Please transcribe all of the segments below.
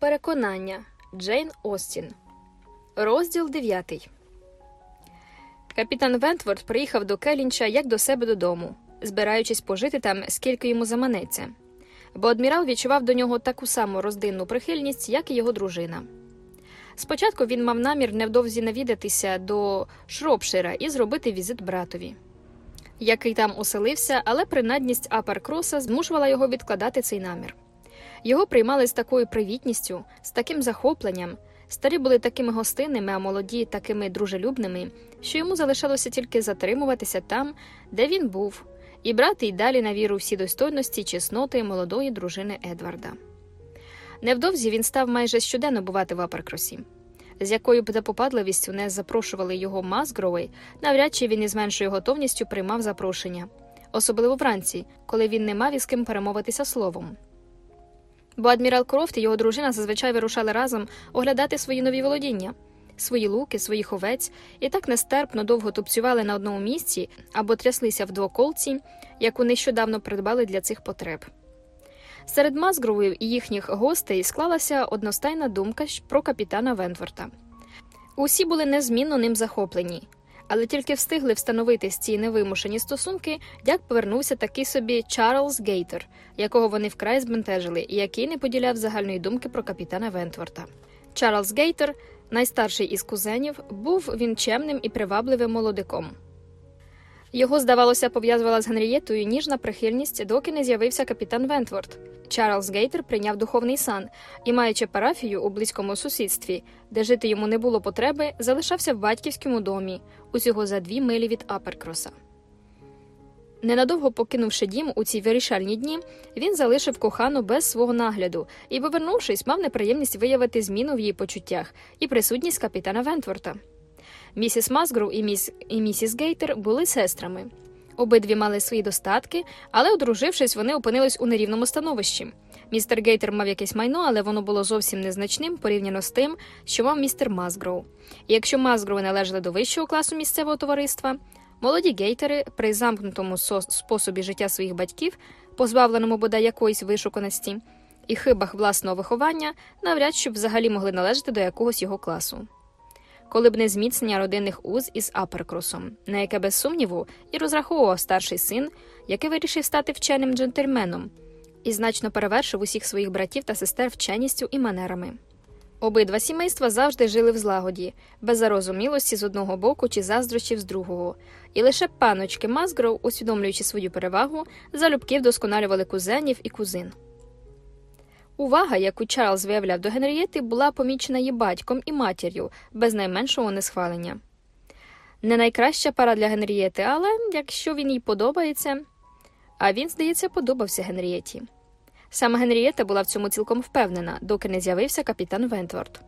Переконання Джейн Остін. Розділ 9. Капітан Вентворд приїхав до Келінча як до себе додому, збираючись пожити там, скільки йому заманеться. Бо адмірал відчував до нього таку саму роздинну прихильність, як і його дружина. Спочатку він мав намір невдовзі навідатися до Шропшира і зробити візит братові, який там оселився, але принадність Апаркроса змушувала його відкладати цей намір. Його приймали з такою привітністю, з таким захопленням. Старі були такими гостинними, а молоді такими дружелюбними, що йому залишалося тільки затримуватися там, де він був, і брати й далі на віру всі достойності чесноти молодої дружини Едварда. Невдовзі він став майже щоденно бувати в Аперкросі. З якою б запопадливістю не запрошували його Мазгрови, навряд чи він із меншою готовністю приймав запрошення, особливо вранці, коли він не мав із ким перемовитися словом. Бо адмірал Крофт і його дружина зазвичай вирушали разом оглядати свої нові володіння, свої луки, своїх овець, і так нестерпно довго тупцювали на одному місці або тряслися в двоколці, яку нещодавно придбали для цих потреб. Серед Мазгровів і їхніх гостей склалася одностайна думка про капітана Вентворта. Усі були незмінно ним захоплені, але тільки встигли встановити ці невимушені стосунки, як повернувся такий собі Чарльз Гейтер, якого вони вкрай збентежили, і який не поділяв загальної думки про капітана Вентворта. Чарльз Гейтер, найстарший із кузенів, був він чемним і привабливим молодиком. Його, здавалося, пов'язувала з Генрієтою ніжна прихильність, доки не з'явився капітан Вентворд. Чарльз Гейтер прийняв духовний сан і, маючи парафію у близькому сусідстві, де жити йому не було потреби, залишався в батьківському домі, усього за дві милі від Аперкроса. Ненадовго покинувши дім у ці вирішальні дні, він залишив кохану без свого нагляду і, повернувшись, мав неприємність виявити зміну в її почуттях і присутність капітана Вентворта. Місіс Масгров і, міс... і місіс Гейтер були сестрами. Обидві мали свої достатки, але, одружившись, вони опинились у нерівному становищі. Містер Гейтер мав якесь майно, але воно було зовсім незначним порівняно з тим, що мав містер Мазгроу. І якщо Мазгрови належали до вищого класу місцевого товариства, молоді гейтери при замкнутому способі життя своїх батьків, позбавленому бодай якоїсь вишуканості, і хибах власного виховання, навряд чи взагалі могли належати до якогось його класу коли б не зміцнення родинних уз із Аперкросом, на яке без сумніву і розраховував старший син, який вирішив стати вченим джентльменом, і значно перевершив усіх своїх братів та сестер вченістю і манерами. Обидва сімейства завжди жили в злагоді, без зарозумілості з одного боку чи заздрощів з другого, і лише паночки Мазгров, усвідомлюючи свою перевагу, залюбки вдосконалювали кузенів і кузин. Увага, яку Чарльз виявляв до Генрієти, була помічена її батьком і матір'ю без найменшого несхвалення. Не найкраща пара для Генрієти, але якщо він їй подобається, а він, здається, подобався Генрієті. Саме Генрієта була в цьому цілком впевнена, доки не з'явився капітан Вентворд.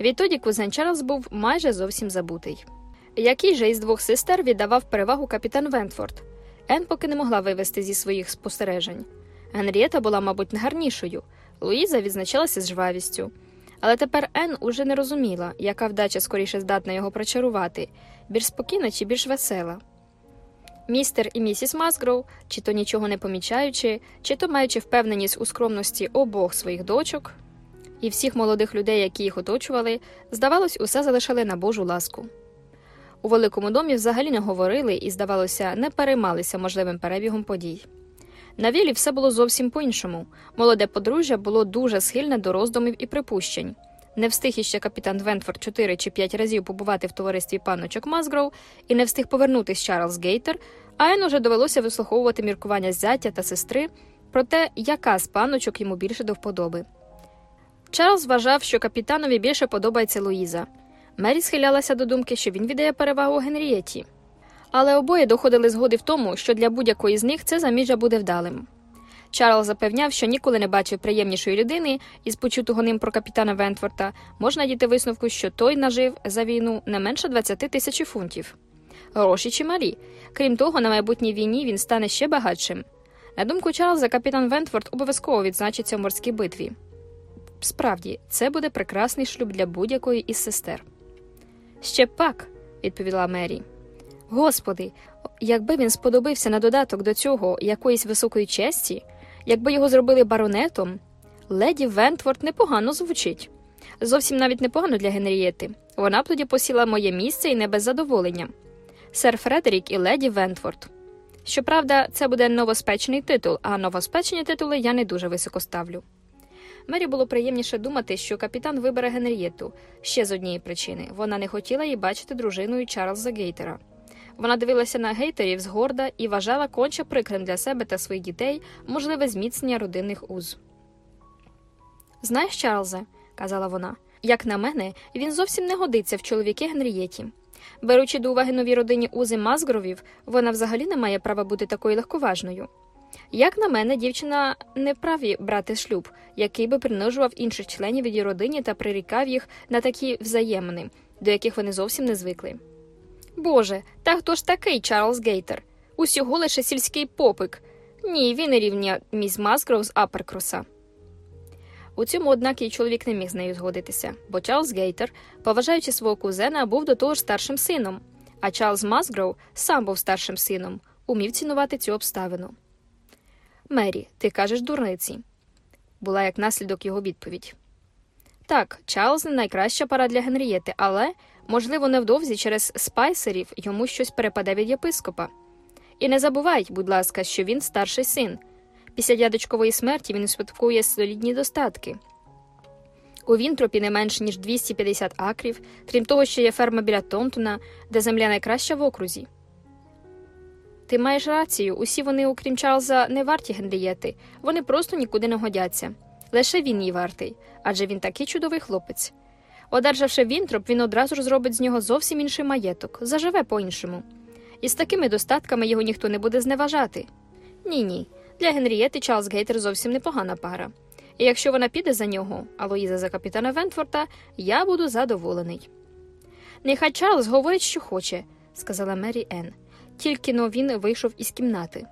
Відтоді кузен Чарльз був майже зовсім забутий. Який же із двох сестер віддавав перевагу капітан Вентворд? Ен поки не могла вивести зі своїх спостережень. Генрієта була, мабуть, найгарнішою. Луїза відзначалася жвавістю. Але тепер Ен уже не розуміла, яка вдача скоріше здатна його прочарувати, більш спокійна чи більш весела. Містер і місіс Масгроу, чи то нічого не помічаючи, чи то маючи впевненість у скромності обох своїх дочок, і всіх молодих людей, які їх оточували, здавалось, усе залишали на Божу ласку. У великому домі взагалі не говорили і, здавалося, не переймалися можливим перебігом подій. На вілі все було зовсім по іншому. Молоде подружжя було дуже схильне до роздумів і припущень. Не встиг іще капітан Вентфорд чотири чи п'ять разів побувати в товаристві паночок Мазгроу і не встиг повернутись Чарльз Гейтер, а Ен уже довелося вислуховувати міркування зятя та сестри про те, яка з паночок йому більше до вподоби. Чарльз вважав, що капітанові більше подобається Луїза. Мері схилялася до думки, що він віддає перевагу Генрієті але обоє доходили згоди в тому, що для будь-якої з них це заміжжя буде вдалим. Чарльз запевняв, що ніколи не бачив приємнішої людини, із почутого ним про капітана Вентворта можна діти висновку, що той нажив за війну не менше 20 тисяч фунтів. Гроші чималі. Крім того, на майбутній війні він стане ще багатшим. На думку Чарльза, капітан Вентворд обов'язково відзначиться в морській битві. Справді, це буде прекрасний шлюб для будь-якої із сестер. Ще пак, відповіла Мері. Господи, якби він сподобився на додаток до цього якоїсь високої честі, якби його зробили баронетом, Леді Вентворд непогано звучить. Зовсім навіть непогано для Генрієти. Вона б тоді посіла моє місце і не без задоволення. Сер Фредерік і леді Вентворд. Щоправда, це буде новоспечений титул, а новоспечені титули я не дуже високо ставлю. Мері було приємніше думати, що капітан вибере Генрієту ще з однієї причини вона не хотіла її бачити дружиною Чарльза Гейтера. Вона дивилася на гейтерів згорда і вважала конче прикрим для себе та своїх дітей можливе зміцнення родинних уз. Знаєш, Чарльзе, казала вона, як на мене, він зовсім не годиться в чоловіки Генрієті. Беручи до уваги нові родинні узи Мазгровів, вона взагалі не має права бути такою легковажною. Як на мене, дівчина не вправі брати шлюб, який би принижував інших членів її родині та прирікав їх на такі взаємини, до яких вони зовсім не звикли. Боже, та хто ж такий Чарльз Гейтер? Усього лише сільський попик. Ні, він і рівня міс Мазгров з Аперкроса. У цьому, однак, її чоловік не міг з нею згодитися, бо Чарльз Гейтер, поважаючи свого кузена, був до того ж старшим сином, а Чарльз Мазгроу сам був старшим сином, умів цінувати цю обставину. Мері, ти кажеш дурниці, була як наслідок його відповідь. Так, Чарльз не найкраща пара для Генрієти, але, можливо, невдовзі через спайсерів йому щось перепаде від єпископа. І не забувай, будь ласка, що він старший син. Після дядечкової смерті він успадкує солідні достатки. У Вінтропі не менше ніж 250 акрів, крім того, що є ферма біля Тонтона, де земля найкраща в окрузі. Ти маєш рацію, усі вони, окрім Чарльза, не варті Генрієти, вони просто нікуди не годяться. Лише він їй вартий, адже він такий чудовий хлопець. Одержавши Вінтроп, він одразу ж зробить з нього зовсім інший маєток, заживе по іншому. І з такими достатками його ніхто не буде зневажати. Ні, ні. Для Генрієти Чарльз Гейтер зовсім непогана пара. І якщо вона піде за нього, а Луїза за капітана Вентфорта, я буду задоволений. Нехай Чарльз говорить, що хоче, сказала Мері Енн. Тільки но він вийшов із кімнати.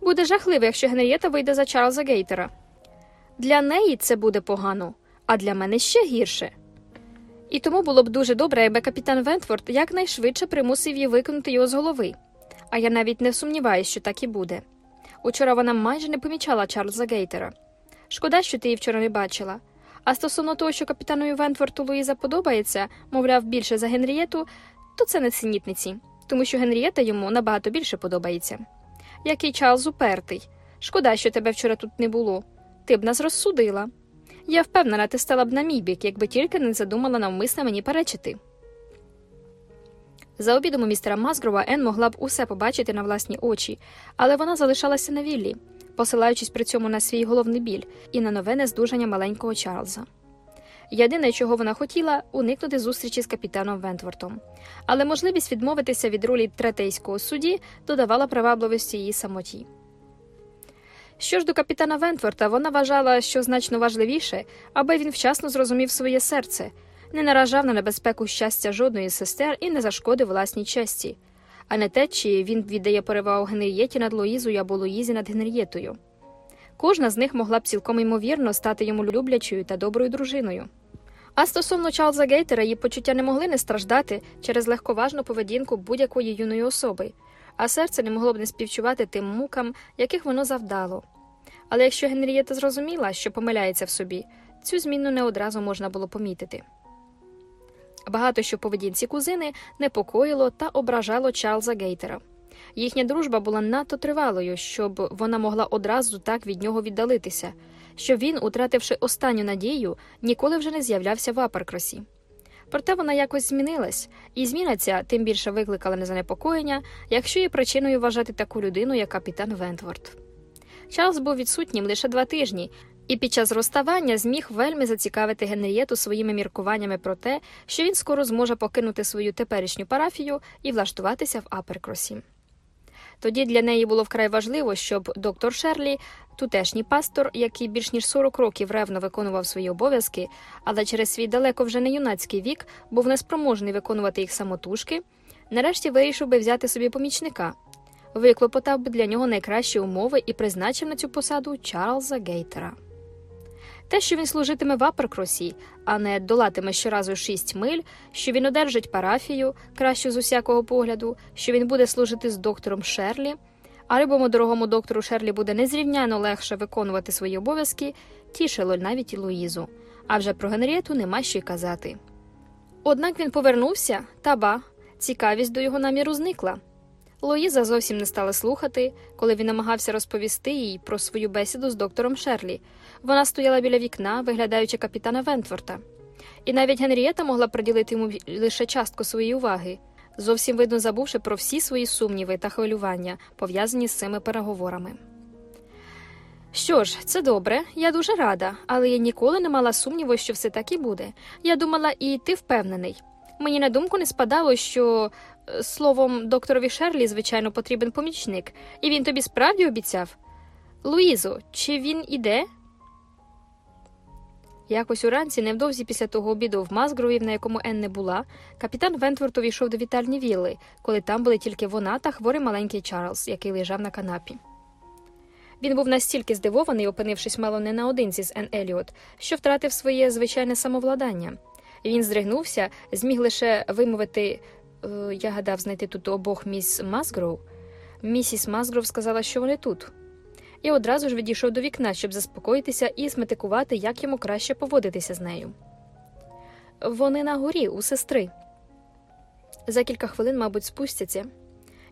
Буде жахливо, якщо Генрієта вийде за Чарльза Гейтера. Для неї це буде погано, а для мене ще гірше. І тому було б дуже добре, якби капітан Вентфорд якнайшвидше примусив її викинути його з голови. А я навіть не сумніваюся, що так і буде. Учора вона майже не помічала Чарльза Гейтера. Шкода, що ти її вчора не бачила. А стосовно того, що капітанові Вентфорту Луїза подобається, мовляв, більше за Генрієту, то це не синітниці, тому що Генрієта йому набагато більше подобається. Який Чарльз упертий. Шкода, що тебе вчора тут не було. Ти б нас розсудила. Я впевнена, ти стала б на мій бік, якби тільки не задумала навмисно мені перечити. За обідом у містера Мазгрова Ен могла б усе побачити на власні очі, але вона залишалася на віллі, посилаючись при цьому на свій головний біль і на нове нездужання маленького Чарльза. Єдине, чого вона хотіла, уникнути зустрічі з капітаном Вентвортом, але можливість відмовитися від ролі третейського судді додавала привабливості її самоті. Що ж до капітана Вентворта, вона вважала, що значно важливіше, аби він вчасно зрозумів своє серце, не наражав на небезпеку щастя жодної з сестер і не зашкодив власній честі, а не те, чи він віддає перевагу Генрієті над Луїзою або Луїзі над Генрієтою. Кожна з них могла б цілком ймовірно стати йому люблячою та доброю дружиною. А стосовно Чарльза Гейтера, її почуття не могли не страждати через легковажну поведінку будь-якої юної особи, а серце не могло б не співчувати тим мукам, яких воно завдало. Але якщо Генрієта зрозуміла, що помиляється в собі, цю зміну не одразу можна було помітити. Багато що в поведінці кузини непокоїло та ображало Чарльза Гейтера. Їхня дружба була надто тривалою, щоб вона могла одразу так від нього віддалитися, що він, утративши останню надію, ніколи вже не з'являвся в Аперкросі. Проте вона якось змінилась, і зміна ця тим більше викликала незанепокоєння, якщо є причиною вважати таку людину, як капітан Вентворд. Чарльз був відсутнім лише два тижні, і під час розставання зміг вельми зацікавити Генрієту своїми міркуваннями про те, що він скоро зможе покинути свою теперішню парафію і влаштуватися в Аперкросі. Тоді для неї було вкрай важливо, щоб доктор Шерлі, тутешній пастор, який більш ніж 40 років ревно виконував свої обов'язки, але через свій далеко вже не юнацький вік був неспроможний виконувати їх самотужки, нарешті вирішив би взяти собі помічника, виклопотав би для нього найкращі умови і призначив на цю посаду Чарльза Гейтера. Те, що він служитиме в Аперкросі, а не долатиме щоразу шість миль, що він одержить парафію, кращу з усякого погляду, що він буде служити з доктором Шерлі, а любому дорогому доктору Шерлі буде незрівняно легше виконувати свої обов'язки, тішило навіть і Луїзу. А вже про Генрієту нема що й казати. Однак він повернувся, та ба, цікавість до його наміру зникла. Луїза зовсім не стала слухати, коли він намагався розповісти їй про свою бесіду з доктором Шерлі. Вона стояла біля вікна, виглядаючи капітана Вентворта. І навіть Генрієта могла приділити йому лише частку своєї уваги, зовсім видно забувши про всі свої сумніви та хвилювання, пов'язані з цими переговорами. Що ж, це добре, я дуже рада, але я ніколи не мала сумніву, що все так і буде. Я думала, і ти впевнений. Мені на думку не спадало, що словом докторові Шерлі, звичайно, потрібен помічник, і він тобі справді обіцяв. Луїзо, чи він іде? Якось уранці, невдовзі після того обіду в Мазгрові, на якому Ен не була, капітан Вентворт увійшов до вітальні вілли, коли там були тільки вона та хворий маленький Чарльз, який лежав на канапі. Він був настільки здивований, опинившись мало не наодинці з Ен Еліот, що втратив своє звичайне самовладання. Він здригнувся, зміг лише вимовити я гадав знайти тут обох міс Мазгров. Місіс Мазгров сказала, що вони тут. І одразу ж відійшов до вікна, щоб заспокоїтися і сметикувати, як йому краще поводитися з нею. Вони на горі у сестри. За кілька хвилин, мабуть, спустяться,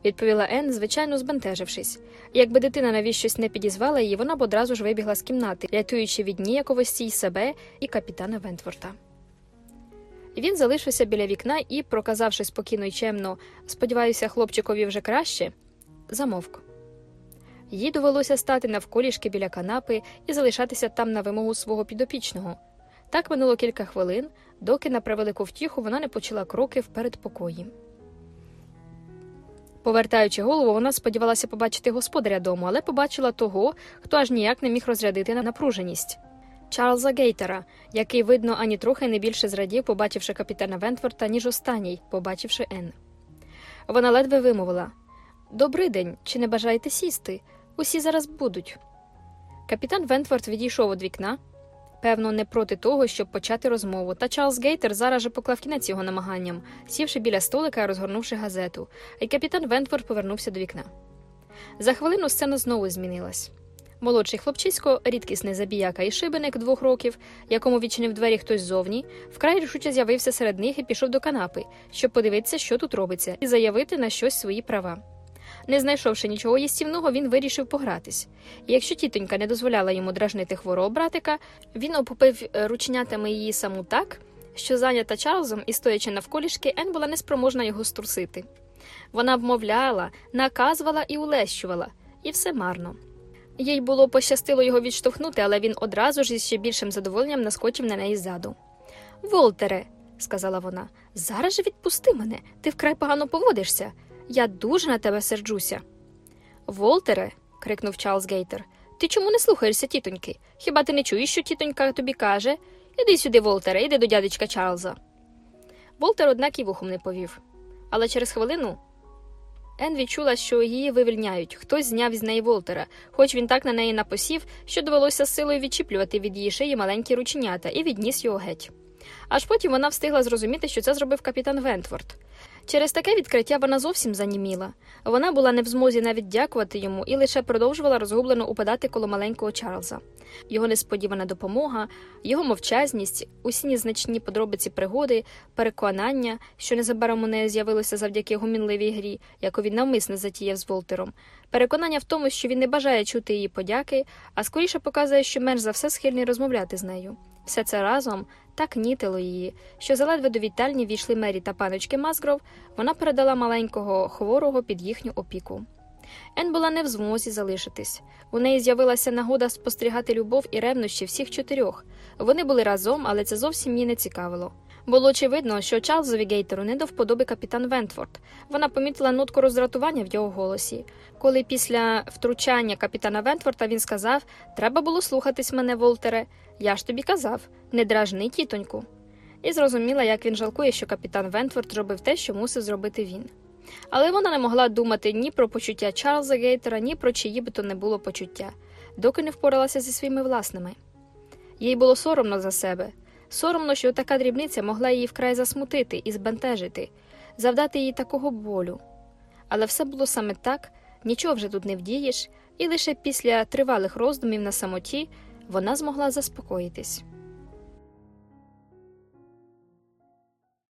відповіла Ен, звичайно збентежившись. Якби дитина навіщось не підізвала її, вона б одразу ж вибігла з кімнати, рятуючи від ніяковості й себе і капітана Вентворта. Він залишився біля вікна і, проказавши спокійно й чемно, сподіваюся, хлопчикові вже краще, замовк. Їй довелося стати навколішки біля канапи і залишатися там на вимогу свого підопічного. Так минуло кілька хвилин, доки на превелику втіху вона не почала кроки в передпокої. Повертаючи голову, вона сподівалася побачити господаря дому, але побачила того, хто аж ніяк не міг розрядити напруженість. Чарльза Гейтера, який, видно, ані трохи не більше зрадів, побачивши капітана Вентворта, ніж останній, побачивши Ен. Вона ледве вимовила Добрий день, чи не бажаєте сісти? Усі зараз будуть. Капітан Вентворт відійшов від вікна, певно, не проти того, щоб почати розмову, та Чарльз Гейтер зараз же поклав кінець його намаганням, сівши біля столика і розгорнувши газету, і капітан Вентворт повернувся до вікна. За хвилину сцена знову змінилась. Молодший хлопчисько, рідкісний забіяка і шибеник двох років, якому відчинив двері хтось ззовні, вкрай рішуче з'явився серед них і пішов до канапи, щоб подивитися, що тут робиться, і заявити на щось свої права. Не знайшовши нічого їстівного, він вирішив погратись. Якщо тітонька не дозволяла йому дражнити хворого братика, він обхопив е, рученятами її саму так, що зайнята Чарльзом і стоячи навколішки, Ен була неспроможна його струсити. Вона вмовляла, наказувала і улещувала, і все марно. Їй було пощастило його відштовхнути, але він одразу ж із ще більшим задоволенням наскочив на неї ззаду. Волтере, сказала вона, зараз же відпусти мене, ти вкрай погано поводишся. Я дуже на тебе серджуся. Волтере, крикнув Чарльз Гейтер, ти чому не слухаєшся тітоньки? Хіба ти не чуєш, що тітонька тобі каже? Іди сюди, Волтере, іди до дядечка Чарльза. Волтер, однак, і вухом не повів. Але через хвилину Ен відчула, що її вивільняють, хтось зняв із неї Волтера, хоч він так на неї напосів, що довелося силою відчіплювати від її шиї маленькі рученята і відніс його геть. Аж потім вона встигла зрозуміти, що це зробив капітан Вентворд. Через таке відкриття вона зовсім заніміла. Вона була не в змозі навіть дякувати йому і лише продовжувала розгублено упадати коло маленького Чарльза. Його несподівана допомога, його мовчазність, усі незначні подробиці пригоди, переконання, що незабаром у неї з'явилося завдяки гумінливій грі, яку він навмисно затіяв з Волтером, переконання в тому, що він не бажає чути її подяки, а скоріше показує, що менш за все схильний розмовляти з нею. Все це разом так нітило її, що заледве до вітальні війшли Мері та паночки Мазгров, вона передала маленького хворого під їхню опіку. Ен була не в змозі залишитись. У неї з'явилася нагода спостерігати любов і ревнощі всіх чотирьох. Вони були разом, але це зовсім її не цікавило. Було очевидно, що Чарльзові Гейтеру не до вподоби капітан Вентфорд. Вона помітила нотку роздратування в його голосі. Коли після втручання капітана Вентфорта він сказав Треба було слухатись мене, Волтере. Я ж тобі казав, не дражни тітоньку. І зрозуміла, як він жалкує, що капітан Вентфорд зробив те, що мусив зробити він. Але вона не могла думати ні про почуття Чарльза Гейтера, ні про чиї би то не було почуття, доки не впоралася зі своїми власними. Їй було соромно за себе, соромно, що така дрібниця могла її вкрай засмутити і збентежити, завдати їй такого болю. Але все було саме так, нічого вже тут не вдієш, і лише після тривалих роздумів на самоті вона змогла заспокоїтись.